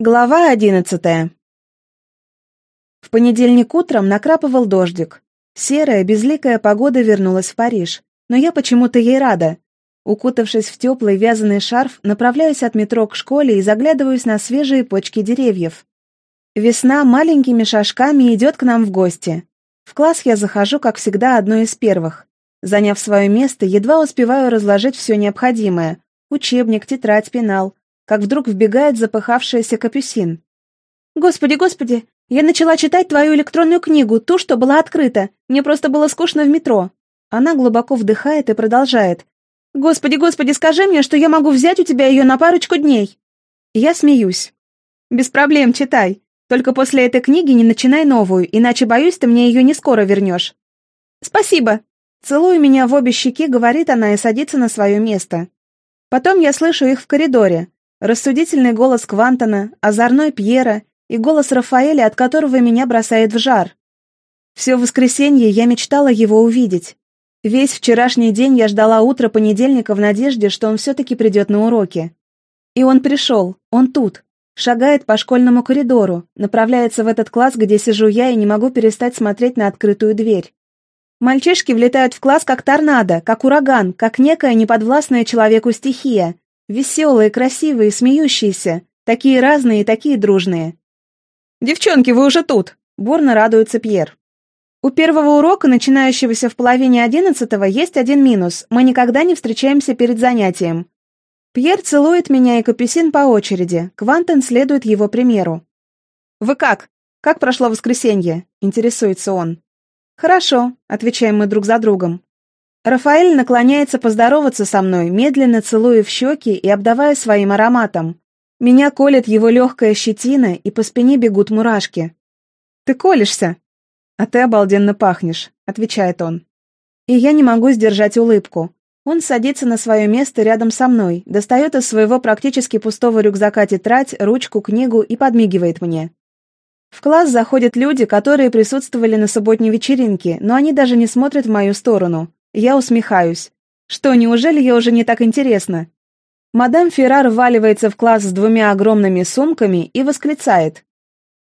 Глава одиннадцатая В понедельник утром накрапывал дождик. Серая, безликая погода вернулась в Париж, но я почему-то ей рада. Укутавшись в теплый вязаный шарф, направляюсь от метро к школе и заглядываюсь на свежие почки деревьев. Весна маленькими шажками идет к нам в гости. В класс я захожу, как всегда, одной из первых. Заняв свое место, едва успеваю разложить все необходимое — учебник, тетрадь, пенал, как вдруг вбегает запыхавшаяся капюсин. «Господи, господи! Я начала читать твою электронную книгу, ту, что была открыта. Мне просто было скучно в метро». Она глубоко вдыхает и продолжает. «Господи, господи, скажи мне, что я могу взять у тебя ее на парочку дней!» Я смеюсь. «Без проблем, читай. Только после этой книги не начинай новую, иначе, боюсь, ты мне ее не скоро вернешь». «Спасибо!» Целуя меня в обе щеки, говорит она и садится на свое место. Потом я слышу их в коридоре. Рассудительный голос Квантона, озорной Пьера и голос Рафаэля, от которого меня бросает в жар. Все воскресенье я мечтала его увидеть. Весь вчерашний день я ждала утра понедельника в надежде, что он все-таки придет на уроки. И он пришел, он тут, шагает по школьному коридору, направляется в этот класс, где сижу я и не могу перестать смотреть на открытую дверь. Мальчишки влетают в класс как торнадо, как ураган, как некая неподвластная человеку стихия, Веселые, красивые, смеющиеся. Такие разные и такие дружные. «Девчонки, вы уже тут!» — бурно радуется Пьер. У первого урока, начинающегося в половине одиннадцатого, есть один минус. Мы никогда не встречаемся перед занятием. Пьер целует меня и Капюсин по очереди. Квантен следует его примеру. «Вы как? Как прошло воскресенье?» — интересуется он. «Хорошо», — отвечаем мы друг за другом. Рафаэль наклоняется поздороваться со мной, медленно целуя в щеки и обдавая своим ароматом. Меня колет его легкая щетина, и по спине бегут мурашки. «Ты колешься?» «А ты обалденно пахнешь», — отвечает он. И я не могу сдержать улыбку. Он садится на свое место рядом со мной, достает из своего практически пустого рюкзака тетрадь, ручку, книгу и подмигивает мне. В класс заходят люди, которые присутствовали на субботней вечеринке, но они даже не смотрят в мою сторону. Я усмехаюсь. Что, неужели я уже не так интересна? Мадам Феррар вваливается в класс с двумя огромными сумками и восклицает.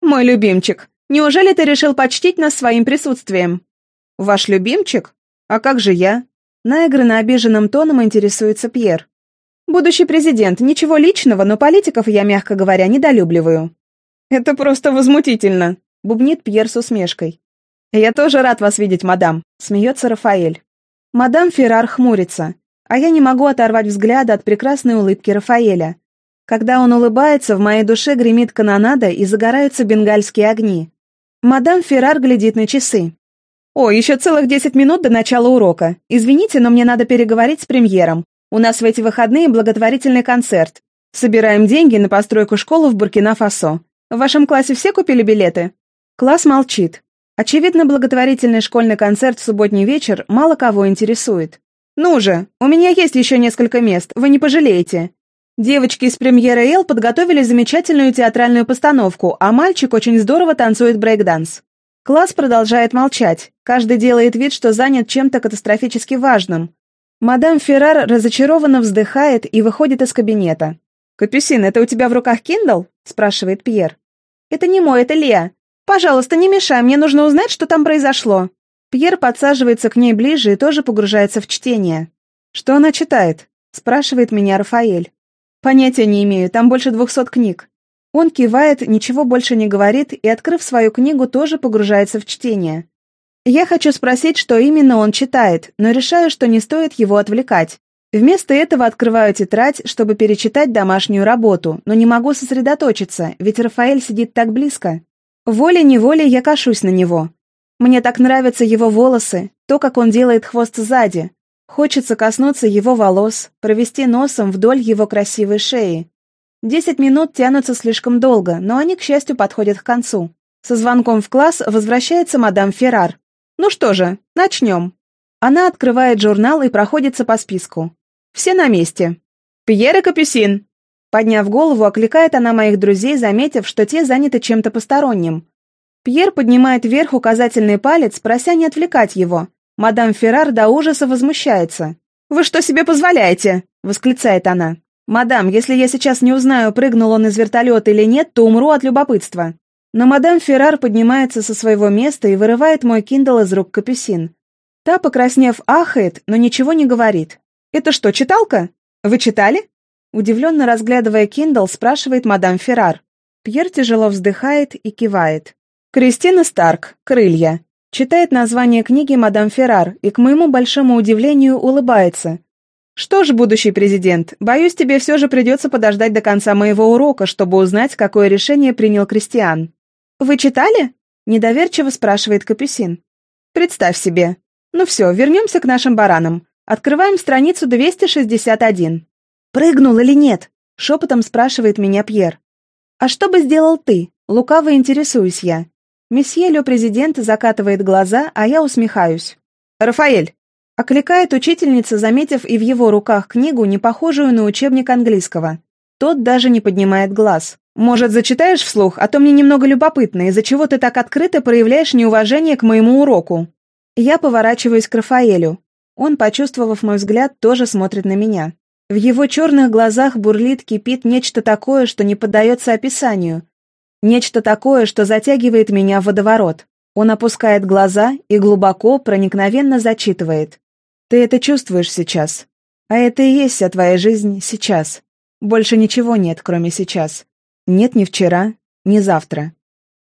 «Мой любимчик, неужели ты решил почтить нас своим присутствием?» «Ваш любимчик? А как же я?» Наигранно обиженным тоном интересуется Пьер. «Будущий президент, ничего личного, но политиков я, мягко говоря, недолюбливаю». «Это просто возмутительно», — бубнит Пьер с усмешкой. «Я тоже рад вас видеть, мадам», — смеется Рафаэль. Мадам Феррар хмурится, а я не могу оторвать взгляда от прекрасной улыбки Рафаэля. Когда он улыбается, в моей душе гремит канонада и загораются бенгальские огни. Мадам Феррар глядит на часы. «О, еще целых десять минут до начала урока. Извините, но мне надо переговорить с премьером. У нас в эти выходные благотворительный концерт. Собираем деньги на постройку школы в Буркина-Фасо. В вашем классе все купили билеты?» Класс молчит. Очевидно, благотворительный школьный концерт в субботний вечер мало кого интересует. «Ну же, у меня есть еще несколько мест, вы не пожалеете». Девочки из премьеры «Эл» подготовили замечательную театральную постановку, а мальчик очень здорово танцует брейкданс. Класс продолжает молчать, каждый делает вид, что занят чем-то катастрофически важным. Мадам Феррар разочарованно вздыхает и выходит из кабинета. «Капюсин, это у тебя в руках Kindle?» – спрашивает Пьер. «Это не мой, это Леа. «Пожалуйста, не мешай, мне нужно узнать, что там произошло». Пьер подсаживается к ней ближе и тоже погружается в чтение. «Что она читает?» — спрашивает меня Рафаэль. «Понятия не имею, там больше двухсот книг». Он кивает, ничего больше не говорит и, открыв свою книгу, тоже погружается в чтение. Я хочу спросить, что именно он читает, но решаю, что не стоит его отвлекать. Вместо этого открываю тетрадь, чтобы перечитать домашнюю работу, но не могу сосредоточиться, ведь Рафаэль сидит так близко. Волей-неволей я кашусь на него. Мне так нравятся его волосы, то, как он делает хвост сзади. Хочется коснуться его волос, провести носом вдоль его красивой шеи. Десять минут тянутся слишком долго, но они, к счастью, подходят к концу. Со звонком в класс возвращается мадам Феррар. «Ну что же, начнем». Она открывает журнал и проходится по списку. Все на месте. «Пьер и Капюсин», Подняв голову, окликает она моих друзей, заметив, что те заняты чем-то посторонним. Пьер поднимает вверх указательный палец, прося не отвлекать его. Мадам Феррар до ужаса возмущается. «Вы что себе позволяете?» — восклицает она. «Мадам, если я сейчас не узнаю, прыгнул он из вертолета или нет, то умру от любопытства». Но мадам Феррар поднимается со своего места и вырывает мой киндл из рук капюсин. Та, покраснев, ахает, но ничего не говорит. «Это что, читалка? Вы читали?» Удивленно разглядывая киндл, спрашивает мадам Феррар. Пьер тяжело вздыхает и кивает. «Кристина Старк. Крылья». Читает название книги мадам Феррар и, к моему большому удивлению, улыбается. «Что ж, будущий президент, боюсь, тебе все же придется подождать до конца моего урока, чтобы узнать, какое решение принял Кристиан». «Вы читали?» — недоверчиво спрашивает Капюсин. «Представь себе. Ну все, вернемся к нашим баранам. Открываем страницу 261». «Прыгнул или нет?» — шепотом спрашивает меня Пьер. «А что бы сделал ты?» — лукаво интересуюсь я. Месье Ле президент закатывает глаза, а я усмехаюсь. «Рафаэль!» — окликает учительница, заметив и в его руках книгу, не похожую на учебник английского. Тот даже не поднимает глаз. «Может, зачитаешь вслух, а то мне немного любопытно, из-за чего ты так открыто проявляешь неуважение к моему уроку?» Я поворачиваюсь к Рафаэлю. Он, почувствовав мой взгляд, тоже смотрит на меня. В его черных глазах бурлит, кипит нечто такое, что не поддается описанию. Нечто такое, что затягивает меня в водоворот. Он опускает глаза и глубоко, проникновенно зачитывает. «Ты это чувствуешь сейчас. А это и есть вся твоя жизнь сейчас. Больше ничего нет, кроме сейчас. Нет ни вчера, ни завтра.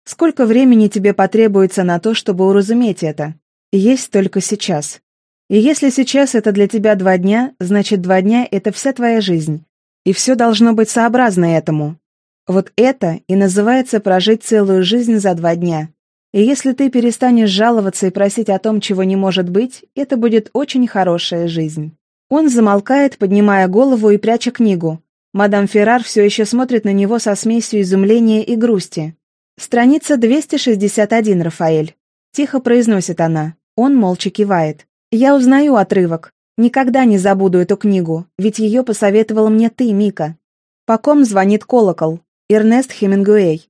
Сколько времени тебе потребуется на то, чтобы уразуметь это? Есть только сейчас. И если сейчас это для тебя два дня, значит два дня — это вся твоя жизнь. И все должно быть сообразно этому. Вот это и называется прожить целую жизнь за два дня. И если ты перестанешь жаловаться и просить о том, чего не может быть, это будет очень хорошая жизнь. Он замолкает, поднимая голову и пряча книгу. Мадам Феррар все еще смотрит на него со смесью изумления и грусти. «Страница 261, Рафаэль», — тихо произносит она. Он молча кивает. Я узнаю отрывок. Никогда не забуду эту книгу, ведь ее посоветовал мне ты, Мика. По ком звонит колокол? Эрнест Хемингуэй.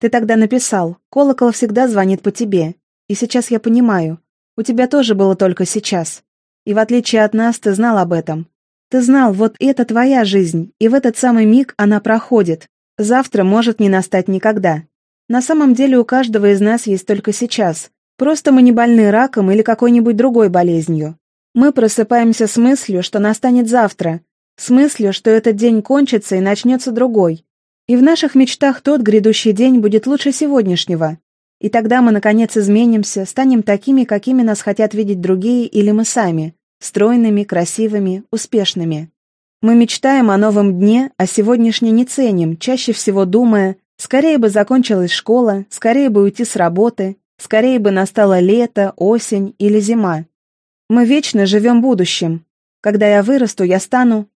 Ты тогда написал, колокол всегда звонит по тебе. И сейчас я понимаю, у тебя тоже было только сейчас. И в отличие от нас, ты знал об этом. Ты знал, вот это твоя жизнь, и в этот самый миг она проходит. Завтра может не настать никогда. На самом деле у каждого из нас есть только сейчас, Просто мы не больны раком или какой-нибудь другой болезнью. Мы просыпаемся с мыслью, что настанет завтра, с мыслью, что этот день кончится и начнется другой. И в наших мечтах тот грядущий день будет лучше сегодняшнего. И тогда мы, наконец, изменимся, станем такими, какими нас хотят видеть другие или мы сами, стройными, красивыми, успешными. Мы мечтаем о новом дне, а сегодняшний не ценим, чаще всего думая, скорее бы закончилась школа, скорее бы уйти с работы, Скорее бы настало лето, осень или зима. Мы вечно живем будущим. Когда я вырасту, я стану...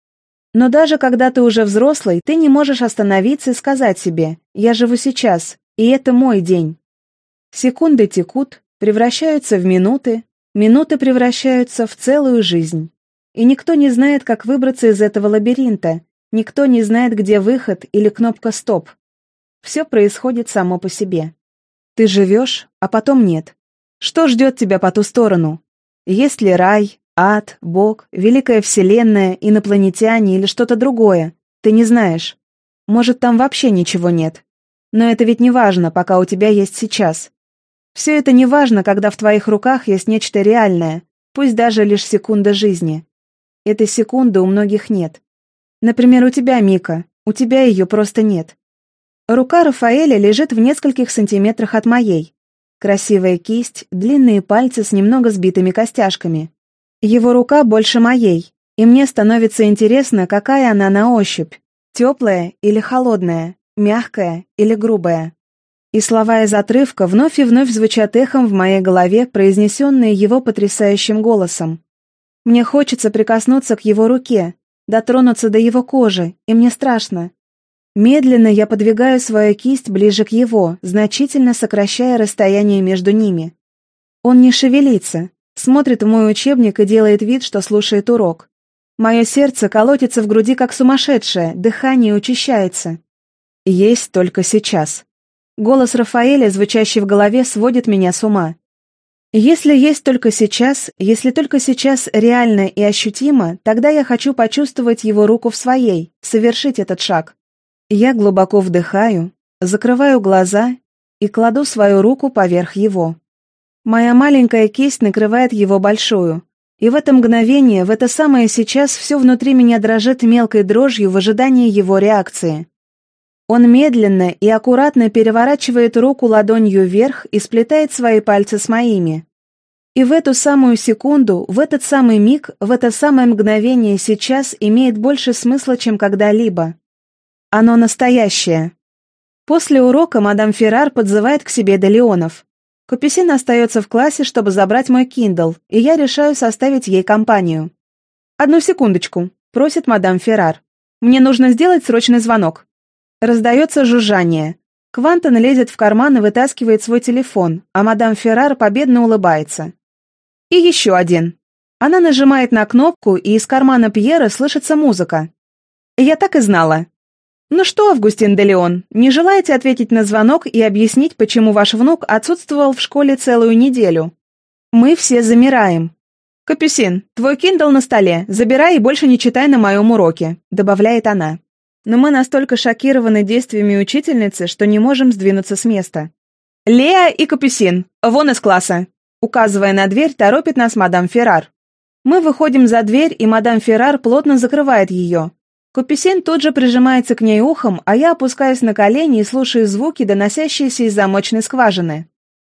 Но даже когда ты уже взрослый, ты не можешь остановиться и сказать себе «я живу сейчас, и это мой день». Секунды текут, превращаются в минуты, минуты превращаются в целую жизнь. И никто не знает, как выбраться из этого лабиринта, никто не знает, где выход или кнопка «стоп». Все происходит само по себе. Ты живешь, а потом нет. Что ждет тебя по ту сторону? Есть ли рай, ад, Бог, великая вселенная, инопланетяне или что-то другое? Ты не знаешь. Может, там вообще ничего нет. Но это ведь не важно, пока у тебя есть сейчас. Все это не важно, когда в твоих руках есть нечто реальное, пусть даже лишь секунда жизни. Этой секунды у многих нет. Например, у тебя, Мика, у тебя ее просто нет. Рука Рафаэля лежит в нескольких сантиметрах от моей. Красивая кисть, длинные пальцы с немного сбитыми костяшками. Его рука больше моей, и мне становится интересно, какая она на ощупь. Теплая или холодная, мягкая или грубая. И слова из отрывка вновь и вновь звучат эхом в моей голове, произнесенные его потрясающим голосом. Мне хочется прикоснуться к его руке, дотронуться до его кожи, и мне страшно. Медленно я подвигаю свою кисть ближе к его, значительно сокращая расстояние между ними. Он не шевелится, смотрит в мой учебник и делает вид, что слушает урок. Мое сердце колотится в груди как сумасшедшее, дыхание учащается. Есть только сейчас. Голос Рафаэля, звучащий в голове, сводит меня с ума. Если есть только сейчас, если только сейчас реально и ощутимо, тогда я хочу почувствовать его руку в своей, совершить этот шаг. Я глубоко вдыхаю, закрываю глаза и кладу свою руку поверх его. Моя маленькая кисть накрывает его большую, и в это мгновение, в это самое сейчас, все внутри меня дрожит мелкой дрожью в ожидании его реакции. Он медленно и аккуратно переворачивает руку ладонью вверх и сплетает свои пальцы с моими. И в эту самую секунду, в этот самый миг, в это самое мгновение сейчас имеет больше смысла, чем когда-либо. Оно настоящее. После урока мадам Феррар подзывает к себе Делеонов. Капюсин остается в классе, чтобы забрать мой Kindle, и я решаю составить ей компанию. «Одну секундочку», — просит мадам Феррар. «Мне нужно сделать срочный звонок». Раздается жужжание. Квантон лезет в карман и вытаскивает свой телефон, а мадам Феррар победно улыбается. И еще один. Она нажимает на кнопку, и из кармана Пьера слышится музыка. Я так и знала. Ну что, Августин де Леон, не желаете ответить на звонок и объяснить, почему ваш внук отсутствовал в школе целую неделю? Мы все замираем. «Капюсин, твой киндл на столе, забирай и больше не читай на моем уроке», — добавляет она но мы настолько шокированы действиями учительницы, что не можем сдвинуться с места. «Леа и Капюсин, вон из класса!» Указывая на дверь, торопит нас мадам Феррар. Мы выходим за дверь, и мадам Феррар плотно закрывает ее. Капюсин тут же прижимается к ней ухом, а я опускаюсь на колени и слушаю звуки, доносящиеся из замочной скважины.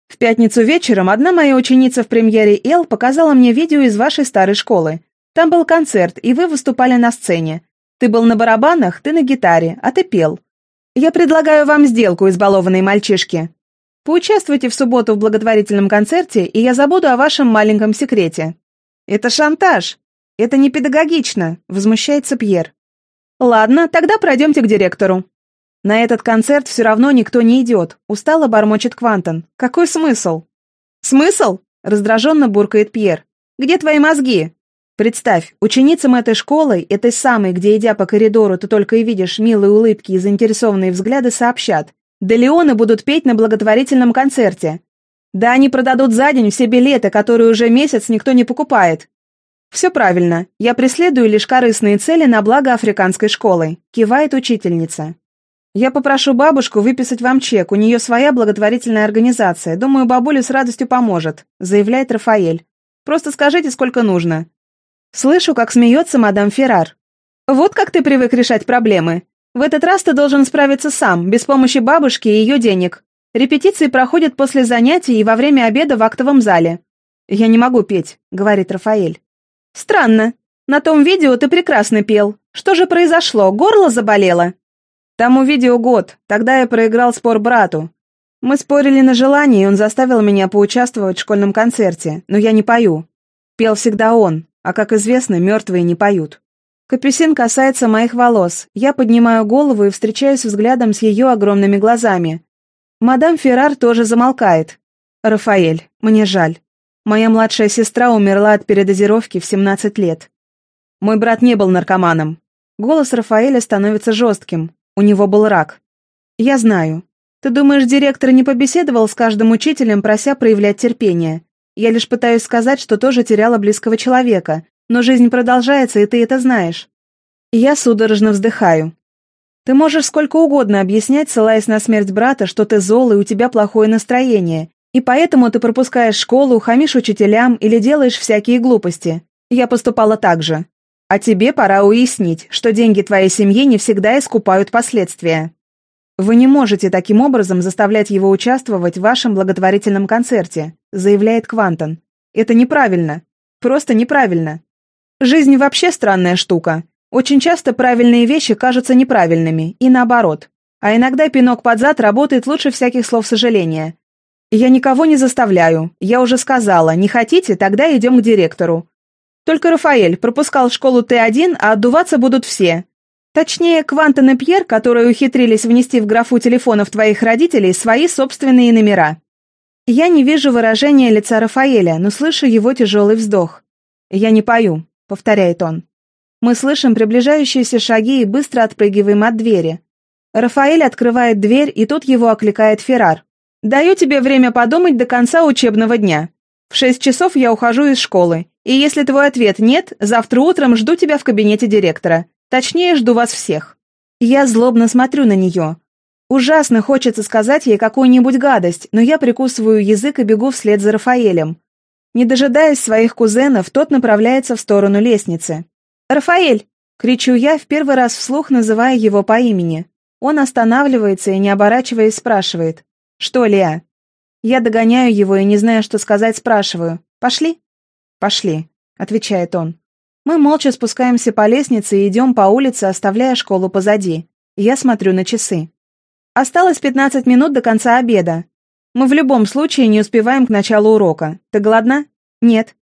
В пятницу вечером одна моя ученица в премьере «Эл» показала мне видео из вашей старой школы. Там был концерт, и вы выступали на сцене. Ты был на барабанах, ты на гитаре, а ты пел. Я предлагаю вам сделку, избалованные мальчишки. Поучаствуйте в субботу в благотворительном концерте, и я забуду о вашем маленьком секрете». «Это шантаж. Это не педагогично», — возмущается Пьер. «Ладно, тогда пройдемте к директору». «На этот концерт все равно никто не идет», — устало бормочет Квантон. «Какой смысл?» «Смысл?» — раздраженно буркает Пьер. «Где твои мозги? Представь, ученицам этой школы, этой самой, где, идя по коридору, ты только и видишь милые улыбки и заинтересованные взгляды, сообщат. Да Леоны будут петь на благотворительном концерте. Да они продадут за день все билеты, которые уже месяц никто не покупает. Все правильно. Я преследую лишь корыстные цели на благо африканской школы. Кивает учительница. Я попрошу бабушку выписать вам чек, у нее своя благотворительная организация. Думаю, бабуля с радостью поможет, заявляет Рафаэль. Просто скажите, сколько нужно. Слышу, как смеется мадам Феррар. «Вот как ты привык решать проблемы. В этот раз ты должен справиться сам, без помощи бабушки и ее денег. Репетиции проходят после занятий и во время обеда в актовом зале». «Я не могу петь», — говорит Рафаэль. «Странно. На том видео ты прекрасно пел. Что же произошло? Горло заболело?» «Тому видео год. Тогда я проиграл спор брату. Мы спорили на желание, и он заставил меня поучаствовать в школьном концерте, но я не пою. Пел всегда он, а, как известно, мертвые не поют. Капюсин касается моих волос. Я поднимаю голову и встречаюсь взглядом с ее огромными глазами. Мадам Феррар тоже замолкает. «Рафаэль, мне жаль. Моя младшая сестра умерла от передозировки в 17 лет. Мой брат не был наркоманом. Голос Рафаэля становится жестким. У него был рак. Я знаю. Ты думаешь, директор не побеседовал с каждым учителем, прося проявлять терпение? Я лишь пытаюсь сказать, что тоже теряла близкого человека, но жизнь продолжается, и ты это знаешь. я судорожно вздыхаю. Ты можешь сколько угодно объяснять, ссылаясь на смерть брата, что ты зол и у тебя плохое настроение, и поэтому ты пропускаешь школу, хамишь учителям или делаешь всякие глупости. Я поступала так же. А тебе пора уяснить, что деньги твоей семьи не всегда искупают последствия. Вы не можете таким образом заставлять его участвовать в вашем благотворительном концерте заявляет Квантон. Это неправильно. Просто неправильно. Жизнь вообще странная штука. Очень часто правильные вещи кажутся неправильными, и наоборот. А иногда пинок под зад работает лучше всяких слов сожаления. Я никого не заставляю. Я уже сказала, не хотите, тогда идем к директору. Только Рафаэль пропускал школу Т1, а отдуваться будут все. Точнее, Квантон и Пьер, которые ухитрились внести в графу телефонов твоих родителей свои собственные номера. Я не вижу выражения лица Рафаэля, но слышу его тяжелый вздох. «Я не пою», — повторяет он. Мы слышим приближающиеся шаги и быстро отпрыгиваем от двери. Рафаэль открывает дверь, и тут его окликает Феррар. «Даю тебе время подумать до конца учебного дня. В шесть часов я ухожу из школы, и если твой ответ «нет», завтра утром жду тебя в кабинете директора. Точнее, жду вас всех». Я злобно смотрю на нее. Ужасно хочется сказать ей какую-нибудь гадость, но я прикусываю язык и бегу вслед за Рафаэлем. Не дожидаясь своих кузенов, тот направляется в сторону лестницы. «Рафаэль!» — кричу я, в первый раз вслух называя его по имени. Он останавливается и, не оборачиваясь, спрашивает. «Что, Леа?» Я догоняю его и, не зная, что сказать, спрашиваю. «Пошли?» «Пошли», — отвечает он. Мы молча спускаемся по лестнице и идем по улице, оставляя школу позади. Я смотрю на часы. Осталось 15 минут до конца обеда. Мы в любом случае не успеваем к началу урока. Ты голодна? Нет.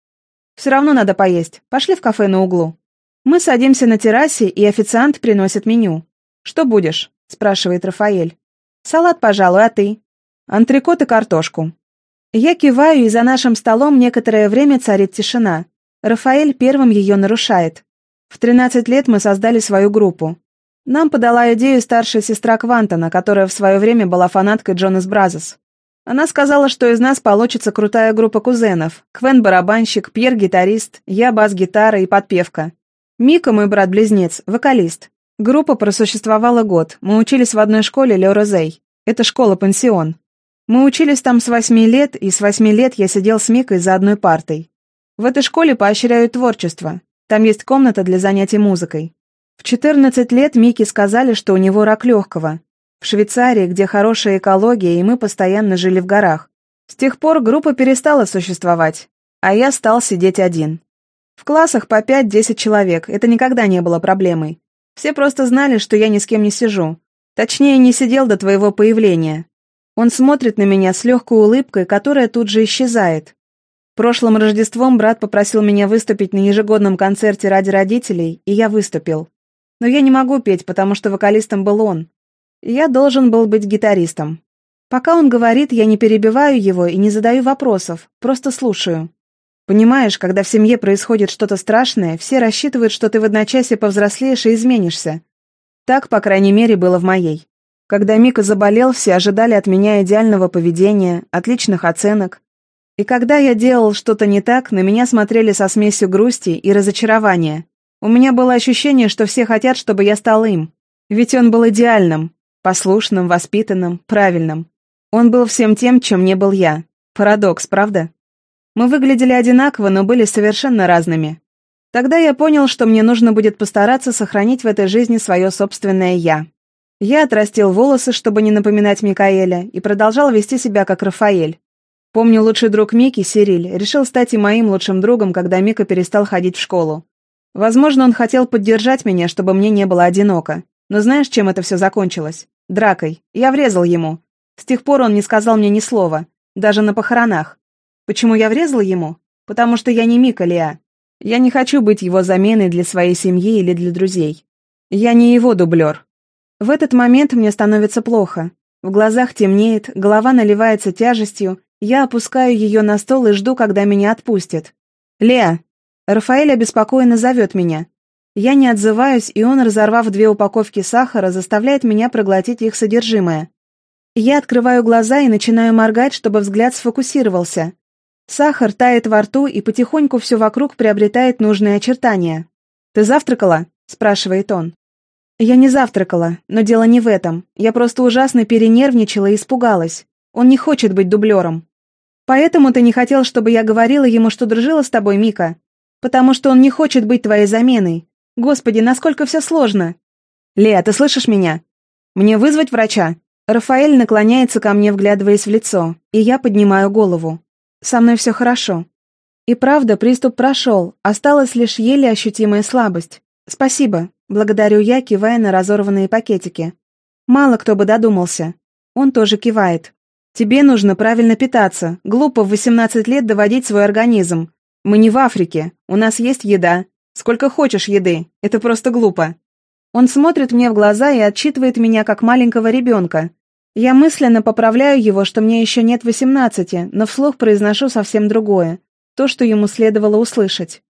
Все равно надо поесть. Пошли в кафе на углу. Мы садимся на террасе, и официант приносит меню. «Что будешь?» — спрашивает Рафаэль. «Салат, пожалуй, а ты?» Антрикот и картошку. Я киваю, и за нашим столом некоторое время царит тишина. Рафаэль первым ее нарушает. В 13 лет мы создали свою группу. Нам подала идею старшая сестра Квантона, которая в свое время была фанаткой Джонас Бразос. Она сказала, что из нас получится крутая группа кузенов. Квен – барабанщик, Пьер – гитарист, я – бас-гитара и подпевка. Мика – мой брат-близнец, вокалист. Группа просуществовала год. Мы учились в одной школе Ле Розей. Это школа-пансион. Мы учились там с восьми лет, и с восьми лет я сидел с Микой за одной партой. В этой школе поощряют творчество. Там есть комната для занятий музыкой. В 14 лет Мике сказали, что у него рак легкого. В Швейцарии, где хорошая экология, и мы постоянно жили в горах. С тех пор группа перестала существовать, а я стал сидеть один. В классах по 5-10 человек, это никогда не было проблемой. Все просто знали, что я ни с кем не сижу. Точнее, не сидел до твоего появления. Он смотрит на меня с легкой улыбкой, которая тут же исчезает. Прошлым Рождеством брат попросил меня выступить на ежегодном концерте ради родителей, и я выступил. Но я не могу петь, потому что вокалистом был он. Я должен был быть гитаристом. Пока он говорит, я не перебиваю его и не задаю вопросов, просто слушаю. Понимаешь, когда в семье происходит что-то страшное, все рассчитывают, что ты в одночасье повзрослеешь и изменишься. Так, по крайней мере, было в моей. Когда Мика заболел, все ожидали от меня идеального поведения, отличных оценок. И когда я делал что-то не так, на меня смотрели со смесью грусти и разочарования. У меня было ощущение, что все хотят, чтобы я стал им. Ведь он был идеальным, послушным, воспитанным, правильным. Он был всем тем, чем не был я. Парадокс, правда? Мы выглядели одинаково, но были совершенно разными. Тогда я понял, что мне нужно будет постараться сохранить в этой жизни свое собственное «я». Я отрастил волосы, чтобы не напоминать Микаэля, и продолжал вести себя как Рафаэль. Помню, лучший друг Мики, Сириль, решил стать и моим лучшим другом, когда Мика перестал ходить в школу. Возможно, он хотел поддержать меня, чтобы мне не было одиноко. Но знаешь, чем это все закончилось? Дракой. Я врезал ему. С тех пор он не сказал мне ни слова, даже на похоронах. Почему я врезал ему? Потому что я не Мика Леа. Я не хочу быть его заменой для своей семьи или для друзей. Я не его дублер. В этот момент мне становится плохо. В глазах темнеет, голова наливается тяжестью, я опускаю ее на стол и жду, когда меня отпустят. «Леа!» Рафаэль обеспокоенно зовет меня. Я не отзываюсь, и он, разорвав две упаковки сахара, заставляет меня проглотить их содержимое. Я открываю глаза и начинаю моргать, чтобы взгляд сфокусировался. Сахар тает во рту, и потихоньку все вокруг приобретает нужные очертания. «Ты завтракала?» – спрашивает он. Я не завтракала, но дело не в этом. Я просто ужасно перенервничала и испугалась. Он не хочет быть дублером. Поэтому ты не хотел, чтобы я говорила ему, что дружила с тобой, Мика? Потому что он не хочет быть твоей заменой. Господи, насколько все сложно. Леа, ты слышишь меня? Мне вызвать врача? Рафаэль наклоняется ко мне, вглядываясь в лицо, и я поднимаю голову. Со мной все хорошо. И правда, приступ прошел, осталась лишь еле ощутимая слабость. Спасибо, Благодарю я, кивая на разорванные пакетики. Мало кто бы додумался. Он тоже кивает. Тебе нужно правильно питаться. Глупо в 18 лет доводить свой организм. Мы не в Африке. У нас есть еда. Сколько хочешь еды. Это просто глупо. Он смотрит мне в глаза и отчитывает меня как маленького ребенка. Я мысленно поправляю его, что мне еще нет 18, но вслух произношу совсем другое. То, что ему следовало услышать.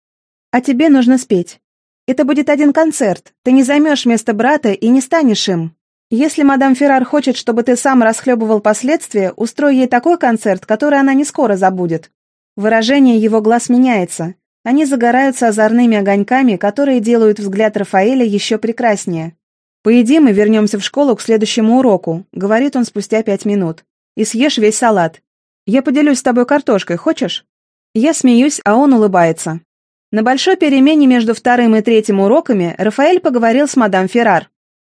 А тебе нужно спеть. Это будет один концерт. Ты не займешь место брата и не станешь им. Если мадам Феррар хочет, чтобы ты сам расхлебывал последствия, устрой ей такой концерт, который она не скоро забудет. Выражение его глаз меняется. Они загораются озорными огоньками, которые делают взгляд Рафаэля еще прекраснее. «Поедим и вернемся в школу к следующему уроку», — говорит он спустя пять минут. «И съешь весь салат. Я поделюсь с тобой картошкой, хочешь?» Я смеюсь, а он улыбается. На большой перемене между вторым и третьим уроками Рафаэль поговорил с мадам Феррар.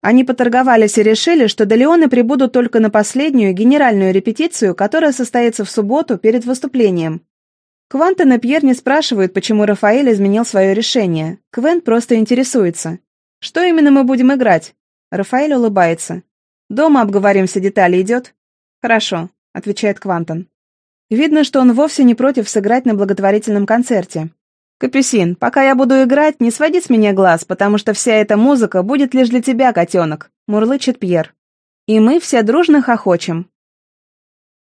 Они поторговались и решили, что Делеоны прибудут только на последнюю генеральную репетицию, которая состоится в субботу перед выступлением. Квантон и Пьер не спрашивают, почему Рафаэль изменил свое решение. Квен просто интересуется. «Что именно мы будем играть?» Рафаэль улыбается. «Дома обговорим все детали, идет?» «Хорошо», — отвечает Квантон. Видно, что он вовсе не против сыграть на благотворительном концерте. «Капюсин, пока я буду играть, не своди с меня глаз, потому что вся эта музыка будет лишь для тебя, котенок», — мурлычет Пьер. И мы все дружно хохочем.